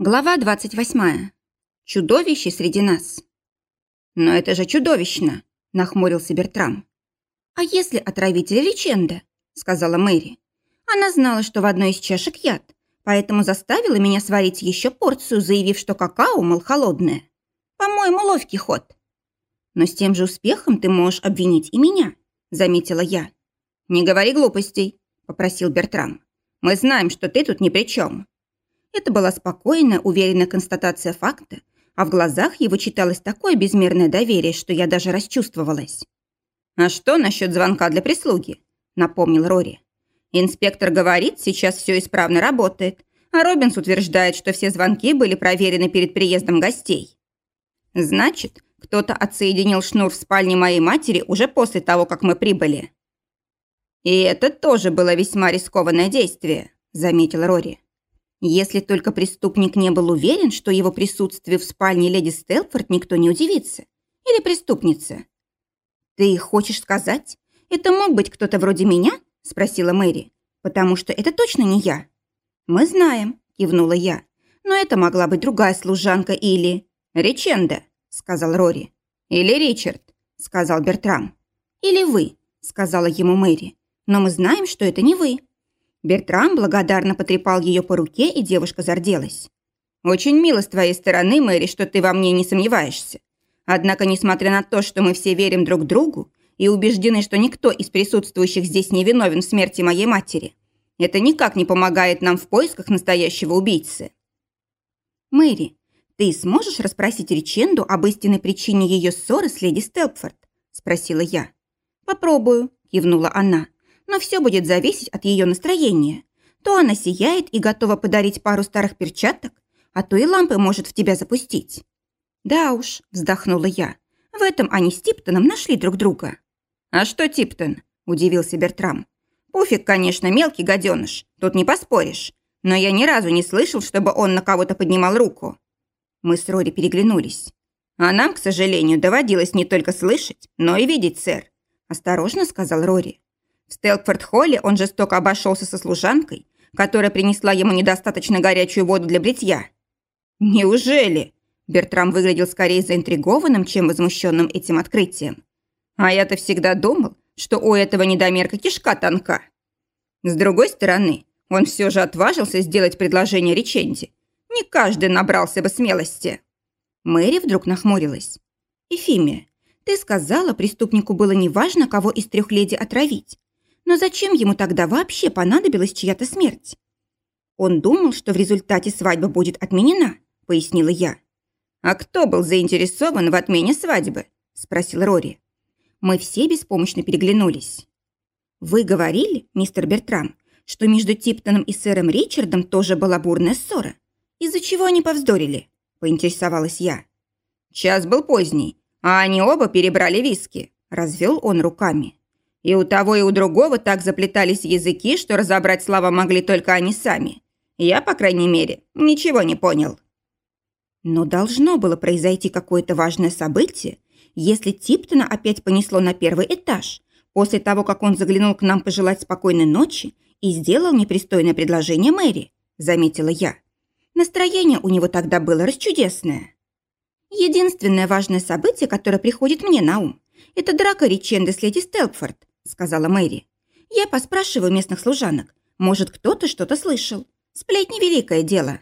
Глава 28. Чудовище среди нас. «Но это же чудовищно!» – нахмурился Бертрам. «А если отравитель Риченда?» – сказала Мэри. Она знала, что в одной из чашек яд, поэтому заставила меня сварить еще порцию, заявив, что какао, мол, холодное. По-моему, ловкий ход. «Но с тем же успехом ты можешь обвинить и меня», – заметила я. «Не говори глупостей», – попросил Бертрам. «Мы знаем, что ты тут ни при чем». Это была спокойная, уверенная констатация факта, а в глазах его читалось такое безмерное доверие, что я даже расчувствовалась. «А что насчет звонка для прислуги?» – напомнил Рори. «Инспектор говорит, сейчас все исправно работает, а Робинс утверждает, что все звонки были проверены перед приездом гостей». «Значит, кто-то отсоединил шнур в спальне моей матери уже после того, как мы прибыли». «И это тоже было весьма рискованное действие», – заметил Рори. Если только преступник не был уверен, что его присутствие в спальне леди Стелфорд никто не удивится. Или преступница. «Ты хочешь сказать, это мог быть кто-то вроде меня?» – спросила Мэри. «Потому что это точно не я». «Мы знаем», – кивнула я. «Но это могла быть другая служанка или...» «Риченда», – сказал Рори. «Или Ричард», – сказал Бертрам. «Или вы», – сказала ему Мэри. «Но мы знаем, что это не вы». Бертрам благодарно потрепал ее по руке, и девушка зарделась. «Очень мило с твоей стороны, Мэри, что ты во мне не сомневаешься. Однако, несмотря на то, что мы все верим друг другу и убеждены, что никто из присутствующих здесь не виновен в смерти моей матери, это никак не помогает нам в поисках настоящего убийцы». «Мэри, ты сможешь расспросить Риченду об истинной причине ее ссоры с леди Стелпфорд?» – спросила я. «Попробую», – кивнула она но все будет зависеть от ее настроения. То она сияет и готова подарить пару старых перчаток, а то и лампы может в тебя запустить. Да уж, вздохнула я. В этом они с Типтоном нашли друг друга. А что Типтон? Удивился Бертрам. Пуфик, конечно, мелкий гаденыш, тут не поспоришь. Но я ни разу не слышал, чтобы он на кого-то поднимал руку. Мы с Рори переглянулись. А нам, к сожалению, доводилось не только слышать, но и видеть, сэр. Осторожно, сказал Рори. В Стелкфорд-холле он жестоко обошелся со служанкой, которая принесла ему недостаточно горячую воду для бритья. «Неужели?» Бертрам выглядел скорее заинтригованным, чем возмущенным этим открытием. «А я-то всегда думал, что у этого недомерка кишка тонка». С другой стороны, он все же отважился сделать предложение Риченди. Не каждый набрался бы смелости. Мэри вдруг нахмурилась. «Эфимия, ты сказала, преступнику было неважно, кого из трех леди отравить. Но зачем ему тогда вообще понадобилась чья-то смерть? Он думал, что в результате свадьба будет отменена, пояснила я. А кто был заинтересован в отмене свадьбы? Спросил Рори. Мы все беспомощно переглянулись. Вы говорили, мистер Бертрам, что между Типтоном и сэром Ричардом тоже была бурная ссора. Из-за чего они повздорили? Поинтересовалась я. Час был поздний, а они оба перебрали виски. Развел он руками. И у того, и у другого так заплетались языки, что разобрать слова могли только они сами. Я, по крайней мере, ничего не понял. Но должно было произойти какое-то важное событие, если Типтона опять понесло на первый этаж, после того, как он заглянул к нам пожелать спокойной ночи и сделал непристойное предложение Мэри, заметила я. Настроение у него тогда было расчудесное. Единственное важное событие, которое приходит мне на ум, это драка Риченды с леди Стелпфорд, сказала Мэри. «Я поспрашиваю местных служанок. Может, кто-то что-то слышал. Сплетни – великое дело».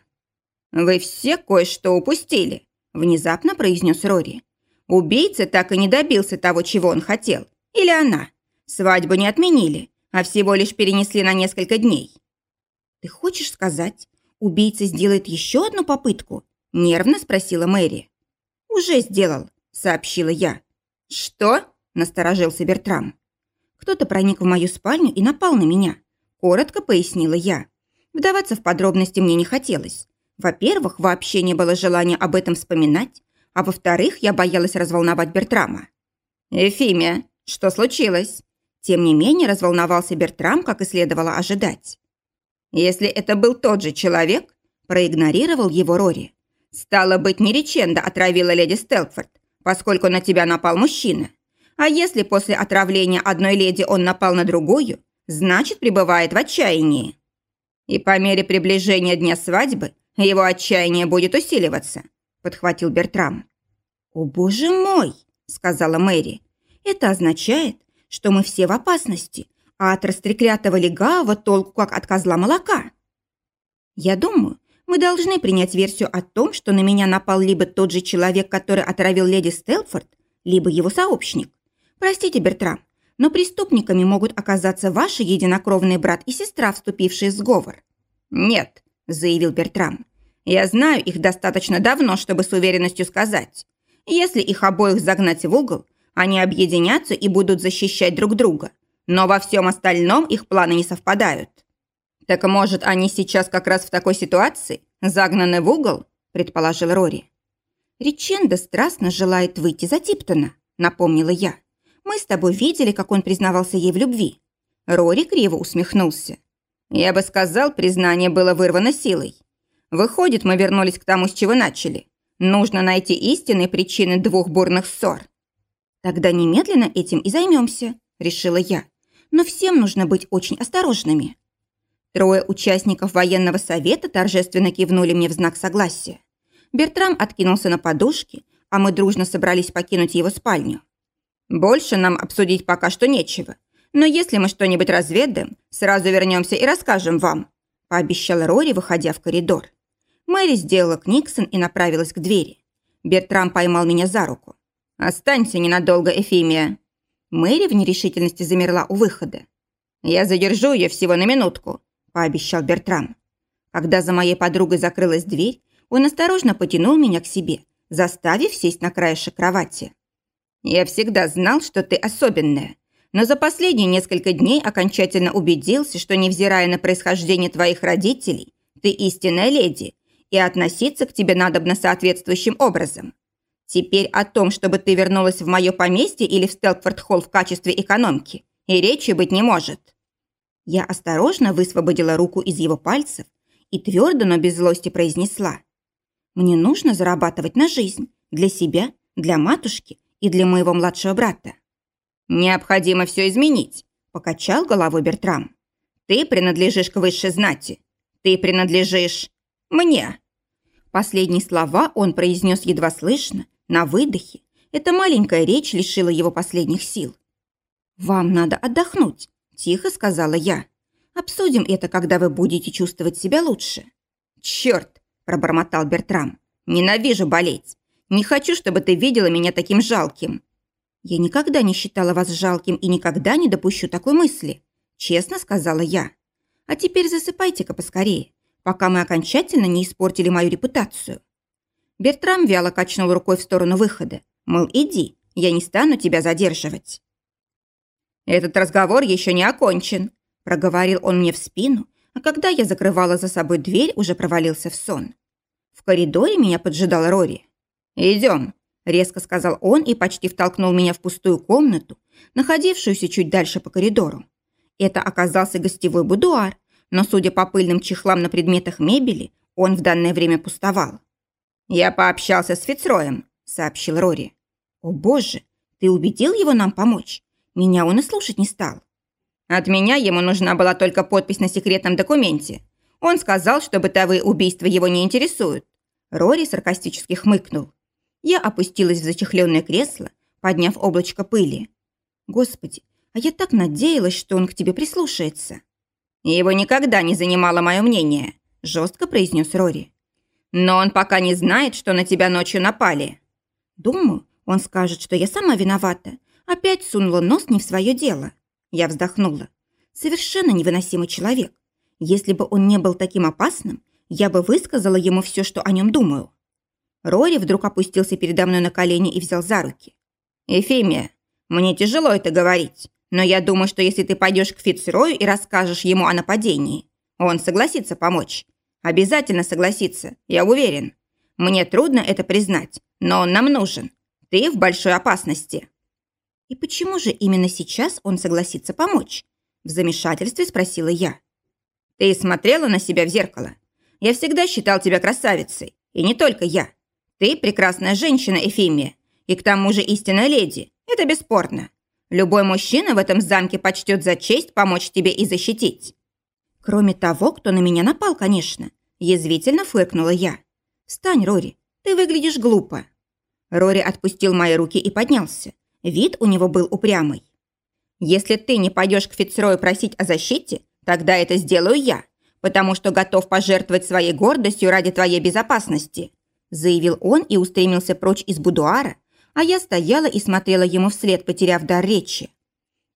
«Вы все кое-что упустили», – внезапно произнес Рори. «Убийца так и не добился того, чего он хотел. Или она. Свадьбу не отменили, а всего лишь перенесли на несколько дней». «Ты хочешь сказать, убийца сделает еще одну попытку?» – нервно спросила Мэри. «Уже сделал», – сообщила я. «Что?» – насторожился Бертрам. Кто-то проник в мою спальню и напал на меня. Коротко пояснила я. Вдаваться в подробности мне не хотелось. Во-первых, вообще не было желания об этом вспоминать, а во-вторых, я боялась разволновать Бертрама. «Эфимия, что случилось?» Тем не менее, разволновался Бертрам, как и следовало ожидать. «Если это был тот же человек», проигнорировал его Рори. «Стало быть, не Риченда отравила леди Стелфорд, поскольку на тебя напал мужчина. А если после отравления одной леди он напал на другую, значит, пребывает в отчаянии. И по мере приближения дня свадьбы его отчаяние будет усиливаться», – подхватил Бертрам. «О, боже мой!» – сказала Мэри. «Это означает, что мы все в опасности, а от растреклятого легавого толку как от козла молока». «Я думаю, мы должны принять версию о том, что на меня напал либо тот же человек, который отравил леди Стелфорд, либо его сообщник. Простите, Бертрам, но преступниками могут оказаться ваши единокровные брат и сестра, вступившие в сговор». «Нет», – заявил Бертрам. «Я знаю их достаточно давно, чтобы с уверенностью сказать. Если их обоих загнать в угол, они объединятся и будут защищать друг друга. Но во всем остальном их планы не совпадают». «Так, может, они сейчас как раз в такой ситуации, загнаны в угол?» – предположил Рори. «Риченда страстно желает выйти за Типтона», – напомнила я. «Мы с тобой видели, как он признавался ей в любви». Рори криво усмехнулся. «Я бы сказал, признание было вырвано силой. Выходит, мы вернулись к тому, с чего начали. Нужно найти истинные причины двух бурных ссор». «Тогда немедленно этим и займемся», – решила я. «Но всем нужно быть очень осторожными». Трое участников военного совета торжественно кивнули мне в знак согласия. Бертрам откинулся на подушке, а мы дружно собрались покинуть его спальню. «Больше нам обсудить пока что нечего. Но если мы что-нибудь разведаем, сразу вернемся и расскажем вам», пообещал Рори, выходя в коридор. Мэри сделала книксон и направилась к двери. Бертрам поймал меня за руку. «Останься ненадолго, Эфимия». Мэри в нерешительности замерла у выхода. «Я задержу ее всего на минутку пообещал Бертрам. Когда за моей подругой закрылась дверь, он осторожно потянул меня к себе, заставив сесть на краешек кровати. «Я всегда знал, что ты особенная, но за последние несколько дней окончательно убедился, что, невзирая на происхождение твоих родителей, ты истинная леди, и относиться к тебе надобно соответствующим образом. Теперь о том, чтобы ты вернулась в мое поместье или в Стелкфорд-Холл в качестве экономки, и речи быть не может». Я осторожно высвободила руку из его пальцев и твердо, но без злости произнесла. «Мне нужно зарабатывать на жизнь. Для себя, для матушки и для моего младшего брата». «Необходимо все изменить», – покачал головой Бертрам. «Ты принадлежишь к высшей знати. Ты принадлежишь мне». Последние слова он произнес едва слышно, на выдохе. Эта маленькая речь лишила его последних сил. «Вам надо отдохнуть», Тихо сказала я. Обсудим это, когда вы будете чувствовать себя лучше. Черт, пробормотал Бертрам. Ненавижу болеть. Не хочу, чтобы ты видела меня таким жалким. Я никогда не считала вас жалким и никогда не допущу такой мысли. Честно сказала я. А теперь засыпайте-ка поскорее, пока мы окончательно не испортили мою репутацию. Бертрам вяло качнул рукой в сторону выхода. Мол, иди, я не стану тебя задерживать. «Этот разговор еще не окончен», – проговорил он мне в спину, а когда я закрывала за собой дверь, уже провалился в сон. В коридоре меня поджидал Рори. «Идем», – резко сказал он и почти втолкнул меня в пустую комнату, находившуюся чуть дальше по коридору. Это оказался гостевой будуар, но, судя по пыльным чехлам на предметах мебели, он в данное время пустовал. «Я пообщался с Фицроем», – сообщил Рори. «О боже, ты убедил его нам помочь? Меня он и слушать не стал. От меня ему нужна была только подпись на секретном документе. Он сказал, что бытовые убийства его не интересуют. Рори саркастически хмыкнул. Я опустилась в зачехленное кресло, подняв облачко пыли. «Господи, а я так надеялась, что он к тебе прислушается». «Его никогда не занимало мое мнение», – жестко произнес Рори. «Но он пока не знает, что на тебя ночью напали». «Думаю, он скажет, что я сама виновата, Опять сунула нос не в свое дело. Я вздохнула. Совершенно невыносимый человек. Если бы он не был таким опасным, я бы высказала ему все, что о нем думаю. Рори вдруг опустился передо мной на колени и взял за руки. «Эфемия, мне тяжело это говорить, но я думаю, что если ты пойдешь к Фицрою и расскажешь ему о нападении, он согласится помочь. Обязательно согласится, я уверен. Мне трудно это признать, но он нам нужен. Ты в большой опасности». «И почему же именно сейчас он согласится помочь?» В замешательстве спросила я. «Ты смотрела на себя в зеркало? Я всегда считал тебя красавицей. И не только я. Ты прекрасная женщина, Эфимия. И к тому же истинная леди. Это бесспорно. Любой мужчина в этом замке почтет за честь помочь тебе и защитить. Кроме того, кто на меня напал, конечно, Язвительно фыркнула я. «Встань, Рори, ты выглядишь глупо». Рори отпустил мои руки и поднялся. Вид у него был упрямый. «Если ты не пойдешь к Фицрою просить о защите, тогда это сделаю я, потому что готов пожертвовать своей гордостью ради твоей безопасности», заявил он и устремился прочь из будуара, а я стояла и смотрела ему вслед, потеряв дар речи.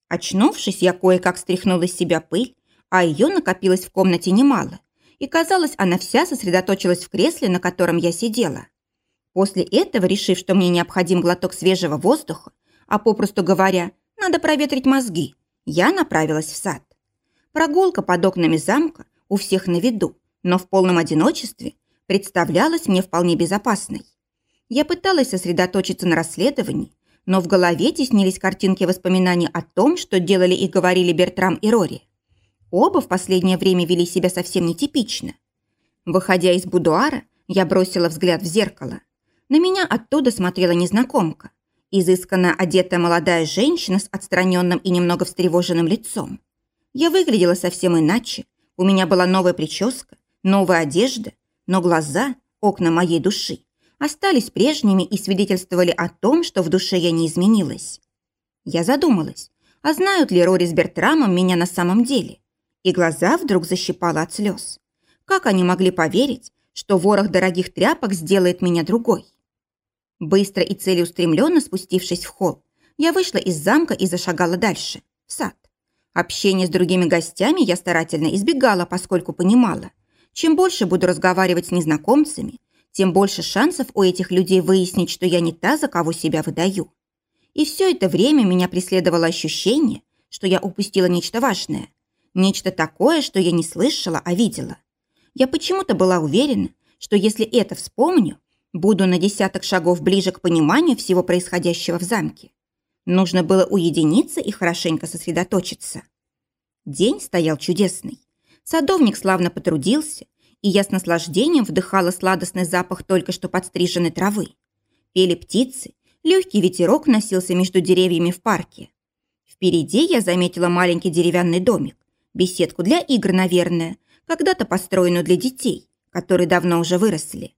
Очнувшись, я кое-как стряхнула из себя пыль, а ее накопилось в комнате немало, и, казалось, она вся сосредоточилась в кресле, на котором я сидела. После этого, решив, что мне необходим глоток свежего воздуха, а попросту говоря, надо проветрить мозги, я направилась в сад. Прогулка под окнами замка у всех на виду, но в полном одиночестве представлялась мне вполне безопасной. Я пыталась сосредоточиться на расследовании, но в голове теснились картинки воспоминаний о том, что делали и говорили Бертрам и Рори. Оба в последнее время вели себя совсем нетипично. Выходя из будуара, я бросила взгляд в зеркало. На меня оттуда смотрела незнакомка. Изысканно одетая молодая женщина с отстраненным и немного встревоженным лицом. Я выглядела совсем иначе. У меня была новая прическа, новая одежда, но глаза, окна моей души, остались прежними и свидетельствовали о том, что в душе я не изменилась. Я задумалась, а знают ли Рори с Бертрамом меня на самом деле? И глаза вдруг защипало от слез. Как они могли поверить, что ворох дорогих тряпок сделает меня другой? Быстро и целеустремленно спустившись в холл, я вышла из замка и зашагала дальше, в сад. Общение с другими гостями я старательно избегала, поскольку понимала, чем больше буду разговаривать с незнакомцами, тем больше шансов у этих людей выяснить, что я не та, за кого себя выдаю. И все это время меня преследовало ощущение, что я упустила нечто важное. Нечто такое, что я не слышала, а видела. Я почему-то была уверена, что если это вспомню, буду на десяток шагов ближе к пониманию всего происходящего в замке. Нужно было уединиться и хорошенько сосредоточиться. День стоял чудесный. Садовник славно потрудился, и я с наслаждением вдыхала сладостный запах только что подстриженной травы. Пели птицы, легкий ветерок носился между деревьями в парке. Впереди я заметила маленький деревянный домик, беседку для игр, наверное, когда-то построенную для детей, которые давно уже выросли.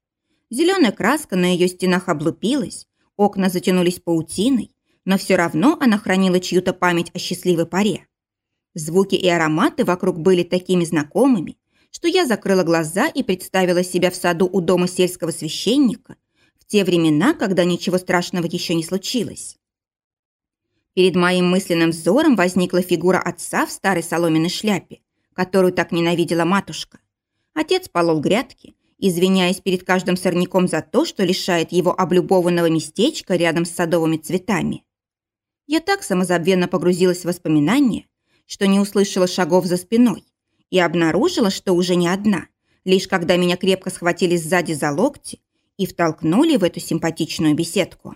Зеленая краска на ее стенах облупилась, окна затянулись паутиной, но все равно она хранила чью-то память о счастливой паре. Звуки и ароматы вокруг были такими знакомыми, что я закрыла глаза и представила себя в саду у дома сельского священника в те времена, когда ничего страшного еще не случилось. Перед моим мысленным взором возникла фигура отца в старой соломенной шляпе, которую так ненавидела матушка. Отец полол грядки, извиняясь перед каждым сорняком за то, что лишает его облюбованного местечка рядом с садовыми цветами. Я так самозабвенно погрузилась в воспоминания, что не услышала шагов за спиной, и обнаружила, что уже не одна, лишь когда меня крепко схватили сзади за локти и втолкнули в эту симпатичную беседку.